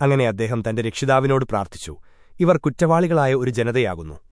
അങ്ങനെ അദ്ദേഹം തന്റെ രക്ഷിതാവിനോട് പ്രാർത്ഥിച്ചു. ഇവർ കുറ്റവാളികളായ ഒരു ജനതയാകുന്നു.